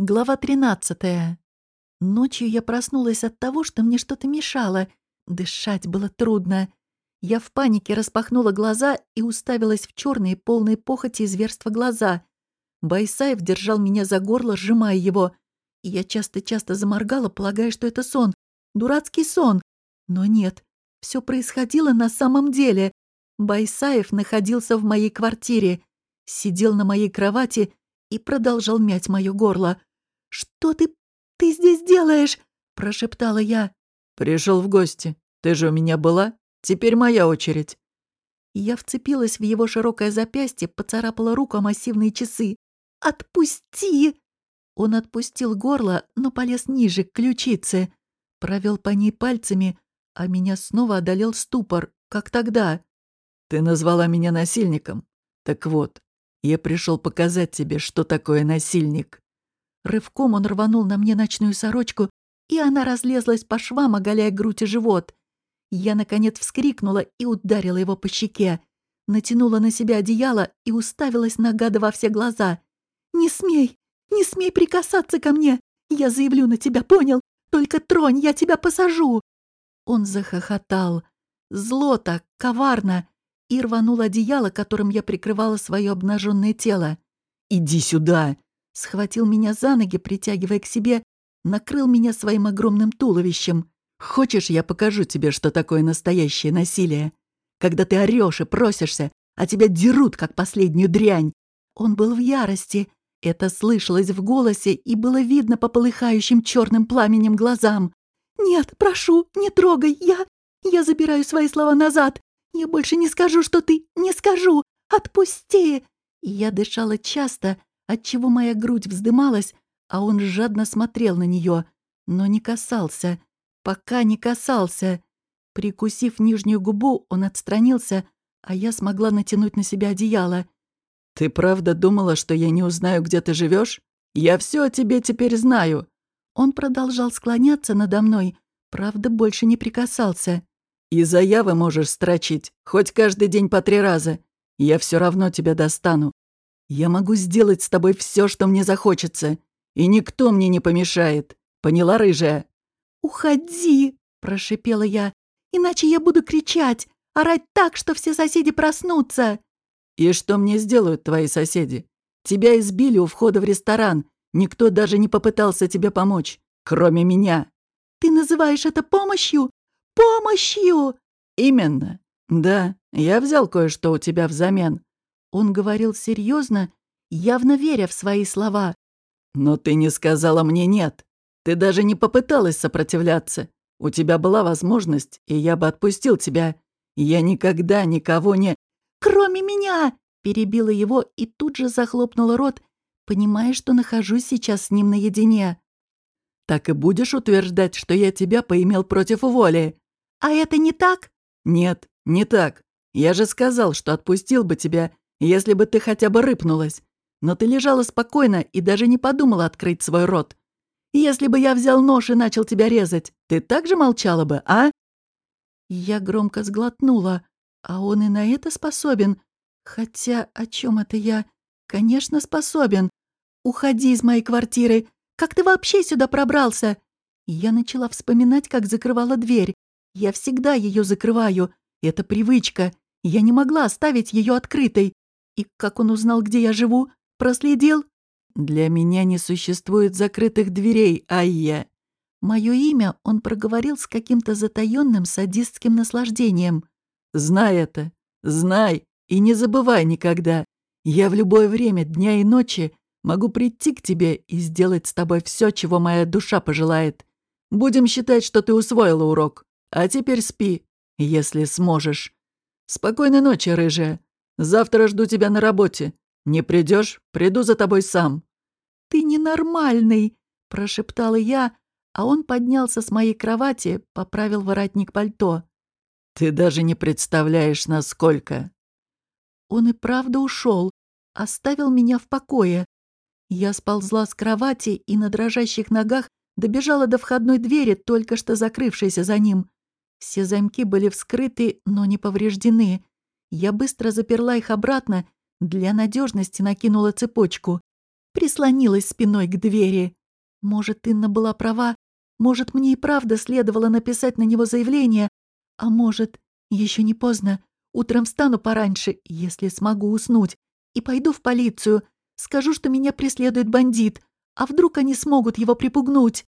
Глава 13. Ночью я проснулась от того, что мне что-то мешало. Дышать было трудно. Я в панике распахнула глаза и уставилась в черные, полные похоти и зверства глаза. Байсаев держал меня за горло, сжимая его. Я часто-часто заморгала, полагая, что это сон. Дурацкий сон. Но нет, все происходило на самом деле. Байсаев находился в моей квартире, сидел на моей кровати и продолжал мять мое горло. «Что ты... ты здесь делаешь?» — прошептала я. «Пришел в гости. Ты же у меня была. Теперь моя очередь». Я вцепилась в его широкое запястье, поцарапала руку о массивные часы. «Отпусти!» Он отпустил горло, но полез ниже, к ключице. Провел по ней пальцами, а меня снова одолел ступор, как тогда. «Ты назвала меня насильником. Так вот, я пришел показать тебе, что такое насильник». Рывком он рванул на мне ночную сорочку, и она разлезлась по швам, оголяя грудь и живот. Я, наконец, вскрикнула и ударила его по щеке. Натянула на себя одеяло и уставилась на гада во все глаза. «Не смей! Не смей прикасаться ко мне! Я заявлю на тебя, понял? Только тронь, я тебя посажу!» Он захохотал. Зло так, коварно. И рванул одеяло, которым я прикрывала свое обнаженное тело. «Иди сюда!» Схватил меня за ноги, притягивая к себе, накрыл меня своим огромным туловищем. «Хочешь, я покажу тебе, что такое настоящее насилие? Когда ты орёшь и просишься, а тебя дерут, как последнюю дрянь!» Он был в ярости. Это слышалось в голосе и было видно по полыхающим черным пламенем глазам. «Нет, прошу, не трогай, я... Я забираю свои слова назад. Я больше не скажу, что ты... Не скажу! Отпусти!» И я дышала часто, отчего моя грудь вздымалась, а он жадно смотрел на нее, но не касался, пока не касался. Прикусив нижнюю губу, он отстранился, а я смогла натянуть на себя одеяло. «Ты правда думала, что я не узнаю, где ты живешь? Я все о тебе теперь знаю!» Он продолжал склоняться надо мной, правда, больше не прикасался. «И заявы можешь строчить, хоть каждый день по три раза. Я все равно тебя достану. Я могу сделать с тобой все, что мне захочется, и никто мне не помешает. Поняла, рыжая?» «Уходи!» – прошипела я. «Иначе я буду кричать, орать так, что все соседи проснутся!» «И что мне сделают твои соседи? Тебя избили у входа в ресторан. Никто даже не попытался тебе помочь, кроме меня». «Ты называешь это помощью? Помощью!» «Именно. Да, я взял кое-что у тебя взамен. Он говорил серьезно, явно веря в свои слова. «Но ты не сказала мне «нет». Ты даже не попыталась сопротивляться. У тебя была возможность, и я бы отпустил тебя. Я никогда никого не...» «Кроме меня!» — перебила его и тут же захлопнула рот, понимая, что нахожусь сейчас с ним наедине. «Так и будешь утверждать, что я тебя поимел против воли?» «А это не так?» «Нет, не так. Я же сказал, что отпустил бы тебя, если бы ты хотя бы рыпнулась. Но ты лежала спокойно и даже не подумала открыть свой рот. Если бы я взял нож и начал тебя резать, ты также молчала бы, а?» Я громко сглотнула. А он и на это способен. Хотя о чем это я? Конечно, способен. Уходи из моей квартиры. Как ты вообще сюда пробрался? Я начала вспоминать, как закрывала дверь. Я всегда ее закрываю. Это привычка. Я не могла оставить ее открытой. И как он узнал, где я живу? Проследил? Для меня не существует закрытых дверей, Айя. Мое имя он проговорил с каким-то затаённым садистским наслаждением. Знай это. Знай. И не забывай никогда. Я в любое время, дня и ночи, могу прийти к тебе и сделать с тобой все, чего моя душа пожелает. Будем считать, что ты усвоила урок. А теперь спи, если сможешь. Спокойной ночи, рыжая. Завтра жду тебя на работе. Не придешь, приду за тобой сам». «Ты ненормальный», — прошептала я, а он поднялся с моей кровати, поправил воротник пальто. «Ты даже не представляешь, насколько...» Он и правда ушел, оставил меня в покое. Я сползла с кровати и на дрожащих ногах добежала до входной двери, только что закрывшейся за ним. Все замки были вскрыты, но не повреждены. Я быстро заперла их обратно, для надежности накинула цепочку. прислонилась спиной к двери. Может, Инна была права, может, мне и правда следовало написать на него заявление, а может, еще не поздно, утром встану пораньше, если смогу уснуть, и пойду в полицию, скажу, что меня преследует бандит, а вдруг они смогут его припугнуть.